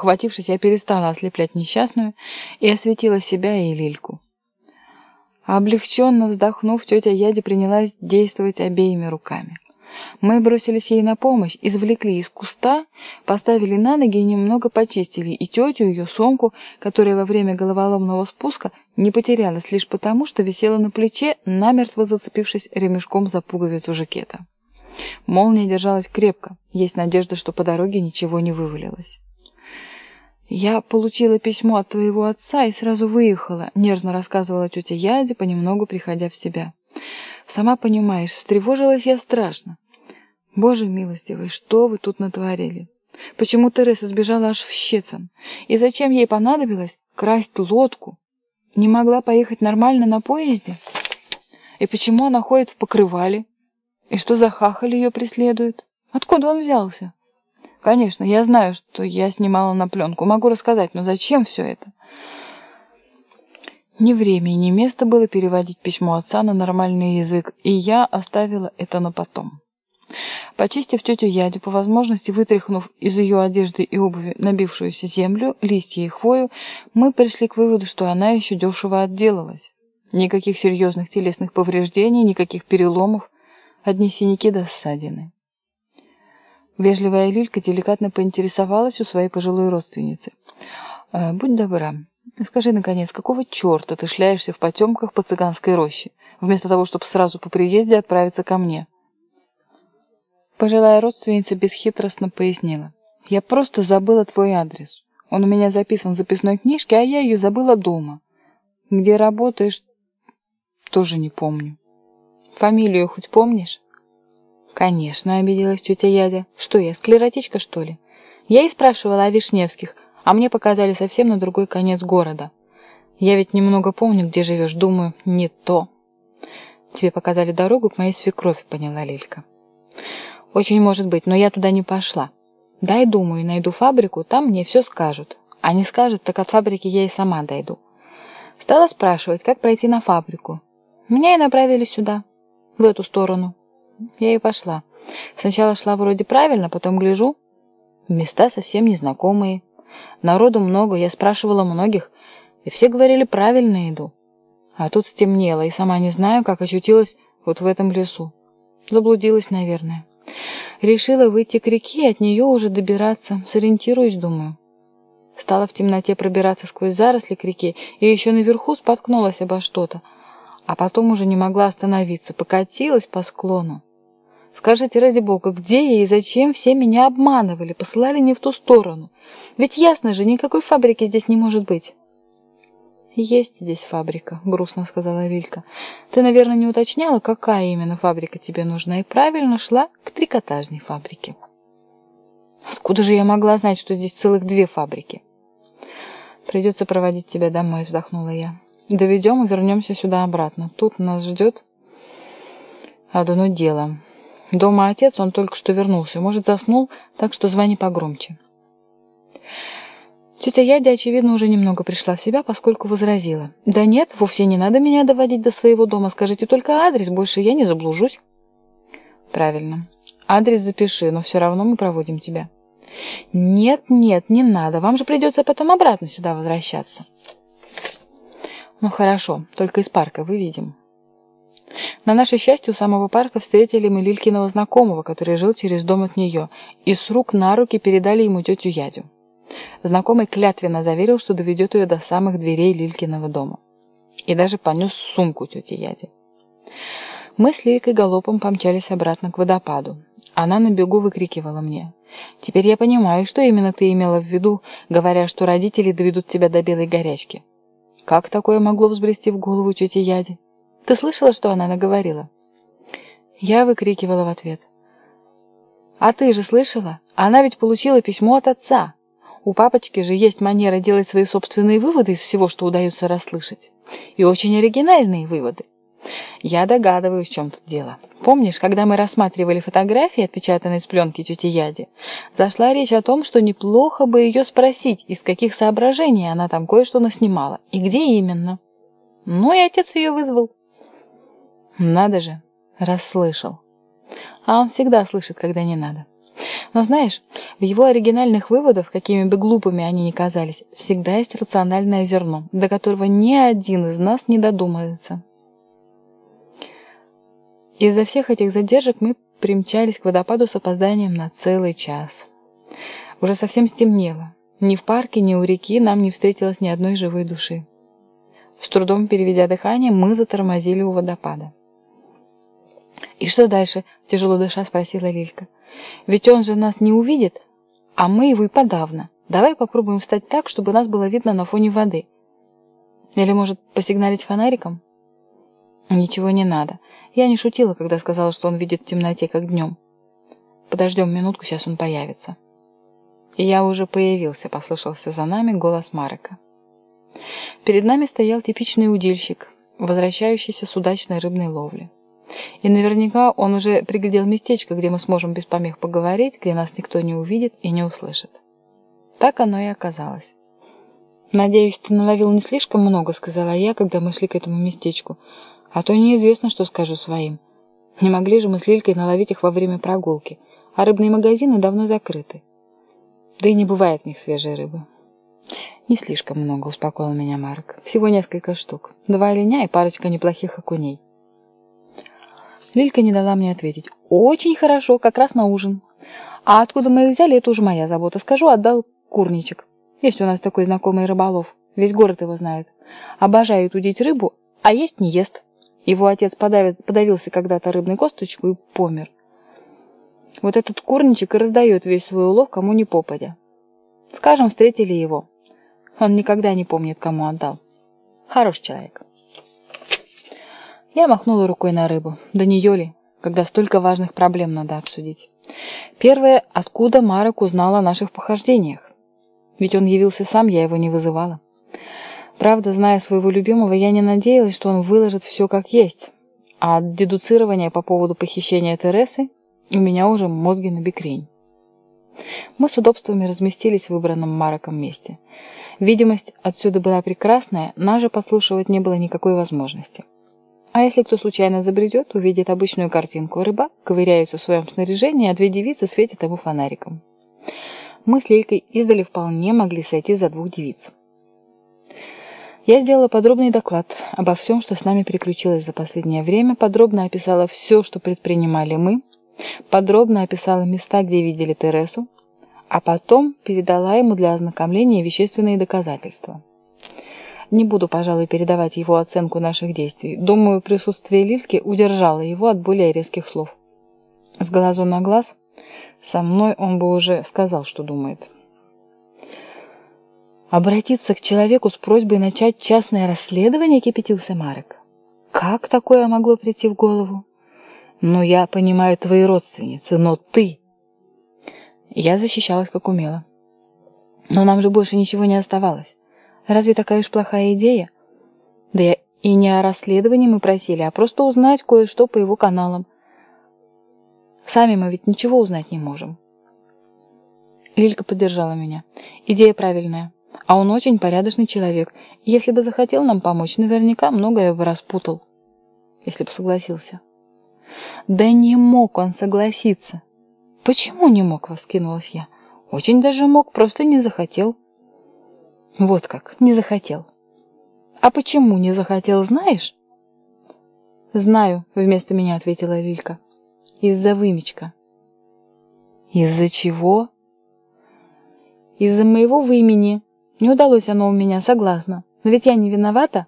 Спохватившись, я перестала ослеплять несчастную и осветила себя и Лильку. Облегченно вздохнув, тетя Яди принялась действовать обеими руками. Мы бросились ей на помощь, извлекли из куста, поставили на ноги и немного почистили и тетю, ее сумку, которая во время головоломного спуска не потерялась лишь потому, что висела на плече, намертво зацепившись ремешком за пуговицу жакета. Молния держалась крепко, есть надежда, что по дороге ничего не вывалилось. «Я получила письмо от твоего отца и сразу выехала», — нервно рассказывала тетя Яди, понемногу приходя в себя. «Сама понимаешь, встревожилась я страшно. Боже милостивый, что вы тут натворили? Почему Тереса сбежала аж в Щецин? И зачем ей понадобилось красть лодку? Не могла поехать нормально на поезде? И почему она ходит в покрывале? И что за хахаль ее преследует? Откуда он взялся? Конечно, я знаю, что я снимала на пленку. Могу рассказать, но зачем все это? Ни время ни место было переводить письмо отца на нормальный язык, и я оставила это на потом. Почистив тетю Ядю, по возможности вытряхнув из ее одежды и обуви набившуюся землю, листья и хвою, мы пришли к выводу, что она еще дешево отделалась. Никаких серьезных телесных повреждений, никаких переломов, одни синяки до ссадины. Вежливая Лилька деликатно поинтересовалась у своей пожилой родственницы. «Э, «Будь добра, скажи, наконец, какого черта ты шляешься в потемках по цыганской роще, вместо того, чтобы сразу по приезде отправиться ко мне?» Пожилая родственница бесхитростно пояснила. «Я просто забыла твой адрес. Он у меня записан в записной книжке, а я ее забыла дома. Где работаешь, тоже не помню. Фамилию хоть помнишь?» «Конечно», — обиделась тетя Ядя. «Что я, склеротичка, что ли?» Я и спрашивала о Вишневских, а мне показали совсем на другой конец города. Я ведь немного помню, где живешь, думаю, не то. Тебе показали дорогу к моей свекрови, поняла Лилька. Очень может быть, но я туда не пошла. Дай, думаю, найду фабрику, там мне все скажут. А не скажут, так от фабрики я и сама дойду. Стала спрашивать, как пройти на фабрику. Меня и направили сюда, в эту сторону. Я и пошла. Сначала шла вроде правильно, потом гляжу. Места совсем незнакомые. Народу много, я спрашивала многих, и все говорили, правильно иду. А тут стемнело, и сама не знаю, как очутилась вот в этом лесу. Заблудилась, наверное. Решила выйти к реке от нее уже добираться. Сориентируюсь, думаю. Стала в темноте пробираться сквозь заросли к реке и еще наверху споткнулась обо что-то. А потом уже не могла остановиться, покатилась по склону. Скажите, ради бога, где я и зачем все меня обманывали, посылали не в ту сторону? Ведь ясно же, никакой фабрики здесь не может быть. «Есть здесь фабрика», — грустно сказала Вилька. «Ты, наверное, не уточняла, какая именно фабрика тебе нужна, и правильно шла к трикотажной фабрике». «Откуда же я могла знать, что здесь целых две фабрики?» «Придется проводить тебя домой», — вздохнула я. «Доведем и вернемся сюда обратно. Тут нас ждет одно дело. Дома отец, он только что вернулся. Может, заснул, так что звони погромче». Тетя Ядя, очевидно, уже немного пришла в себя, поскольку возразила. «Да нет, вовсе не надо меня доводить до своего дома. Скажите только адрес, больше я не заблужусь». «Правильно. Адрес запиши, но все равно мы проводим тебя». «Нет, нет, не надо. Вам же придется потом обратно сюда возвращаться». «Ну хорошо, только из парка выведем». На наше счастье, у самого парка встретили мы Лилькиного знакомого, который жил через дом от нее, и с рук на руки передали ему тетю Ядю. Знакомый клятвенно заверил, что доведет ее до самых дверей Лилькиного дома. И даже понес сумку тети Яди. Мы с Лилькой галопом помчались обратно к водопаду. Она на бегу выкрикивала мне. «Теперь я понимаю, что именно ты имела в виду, говоря, что родители доведут тебя до белой горячки». Как такое могло взбрести в голову тете Яди? Ты слышала, что она наговорила? Я выкрикивала в ответ. «А ты же слышала? Она ведь получила письмо от отца!» У папочки же есть манера делать свои собственные выводы из всего, что удается расслышать. И очень оригинальные выводы. Я догадываюсь, в чем тут дело. Помнишь, когда мы рассматривали фотографии, отпечатанные с пленки тети Яди, зашла речь о том, что неплохо бы ее спросить, из каких соображений она там кое-что наснимала, и где именно. Ну и отец ее вызвал. Надо же, расслышал. А он всегда слышит, когда не надо. Но знаешь, в его оригинальных выводах, какими бы глупыми они ни казались, всегда есть рациональное зерно, до которого ни один из нас не додумается. Из-за всех этих задержек мы примчались к водопаду с опозданием на целый час. Уже совсем стемнело. Ни в парке, ни у реки нам не встретилось ни одной живой души. С трудом переведя дыхание, мы затормозили у водопада. «И что дальше?» – тяжело дыша спросила Лилька. «Ведь он же нас не увидит, а мы его и подавно. Давай попробуем встать так, чтобы нас было видно на фоне воды. Или, может, посигналить фонариком?» «Ничего не надо. Я не шутила, когда сказала, что он видит в темноте, как днем. Подождем минутку, сейчас он появится». «И я уже появился», — послышался за нами голос Марека. Перед нами стоял типичный удильщик, возвращающийся с удачной рыбной ловли. И наверняка он уже приглядел местечко, где мы сможем без помех поговорить, где нас никто не увидит и не услышит. Так оно и оказалось. «Надеюсь, ты наловил не слишком много», — сказала я, когда мы шли к этому местечку. «А то неизвестно, что скажу своим. Не могли же мы с Лилькой наловить их во время прогулки, а рыбные магазины давно закрыты. Да и не бывает в них свежей рыбы». «Не слишком много», — успокоил меня Марк. «Всего несколько штук. Два линя и парочка неплохих окуней». Лилька не дала мне ответить. «Очень хорошо, как раз на ужин. А откуда мы их взяли, это уже моя забота. Скажу, отдал курничек. Есть у нас такой знакомый рыболов. Весь город его знает. Обожает удить рыбу, а есть не ест. Его отец подавит, подавился когда-то рыбной косточку и помер. Вот этот курничек и раздает весь свой улов кому ни попадя. Скажем, встретили его. Он никогда не помнит, кому отдал. Хороший человек. Я махнула рукой на рыбу. Да нее ли, когда столько важных проблем надо обсудить. Первое, откуда Марок узнал о наших похождениях? Ведь он явился сам, я его не вызывала. Правда, зная своего любимого, я не надеялась, что он выложит все как есть. А от дедуцирования по поводу похищения Тересы у меня уже мозги на бекрень. Мы с удобствами разместились в выбранном Мароком месте. Видимость отсюда была прекрасная, нас же подслушивать не было никакой возможности. А если кто случайно забредет, увидит обычную картинку. Рыбак ковыряется в своем снаряжении, а две девицы светят ему фонариком. Мы с Лилькой издали вполне могли сойти за двух девиц. Я сделала подробный доклад обо всем, что с нами приключилось за последнее время, подробно описала все, что предпринимали мы, подробно описала места, где видели Тересу, а потом передала ему для ознакомления вещественные доказательства. Не буду, пожалуй, передавать его оценку наших действий. Думаю, присутствие Лильки удержало его от более резких слов. С глазу на глаз со мной он бы уже сказал, что думает. Обратиться к человеку с просьбой начать частное расследование, кипятился Марек. Как такое могло прийти в голову? Ну, я понимаю твои родственницы, но ты... Я защищалась как умела. Но нам же больше ничего не оставалось. Разве такая уж плохая идея? Да и не о расследовании мы просили, а просто узнать кое-что по его каналам. Сами мы ведь ничего узнать не можем. Лилька поддержала меня. Идея правильная. А он очень порядочный человек. если бы захотел нам помочь, наверняка многое бы распутал. Если бы согласился. Да не мог он согласиться. Почему не мог, воскинулась я. Очень даже мог, просто не захотел. Вот как, не захотел. А почему не захотел, знаешь? Знаю, вместо меня ответила Лилька. Из-за вымечка. Из-за чего? Из-за моего вымени. Не удалось оно у меня, согласна. Но ведь я не виновата.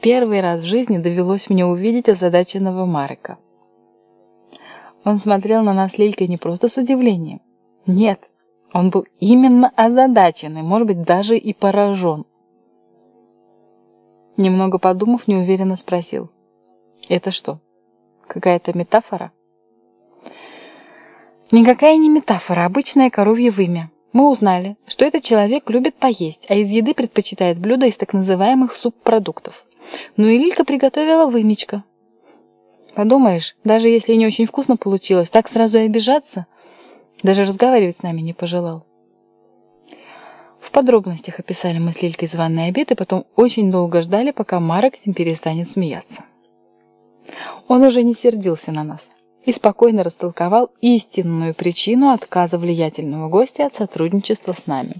Первый раз в жизни довелось мне увидеть озадаченного Марка. Он смотрел на нас Лилькой не просто с удивлением. Нет, он был именно озадачен и, может быть, даже и поражен. Немного подумав, неуверенно спросил. «Это что, какая-то метафора?» Никакая не метафора, обычное коровье вымя. Мы узнали, что этот человек любит поесть, а из еды предпочитает блюда из так называемых субпродуктов. Ну и Лилька приготовила вымечка. Подумаешь, даже если не очень вкусно получилось, так сразу и обижаться – даже разговаривать с нами не пожелал. В подробностях описали мы с Лилькой званый обед, и потом очень долго ждали, пока Марок перестанет смеяться. Он уже не сердился на нас. и спокойно растолковал истинную причину отказа влиятельного гостя от сотрудничества с нами.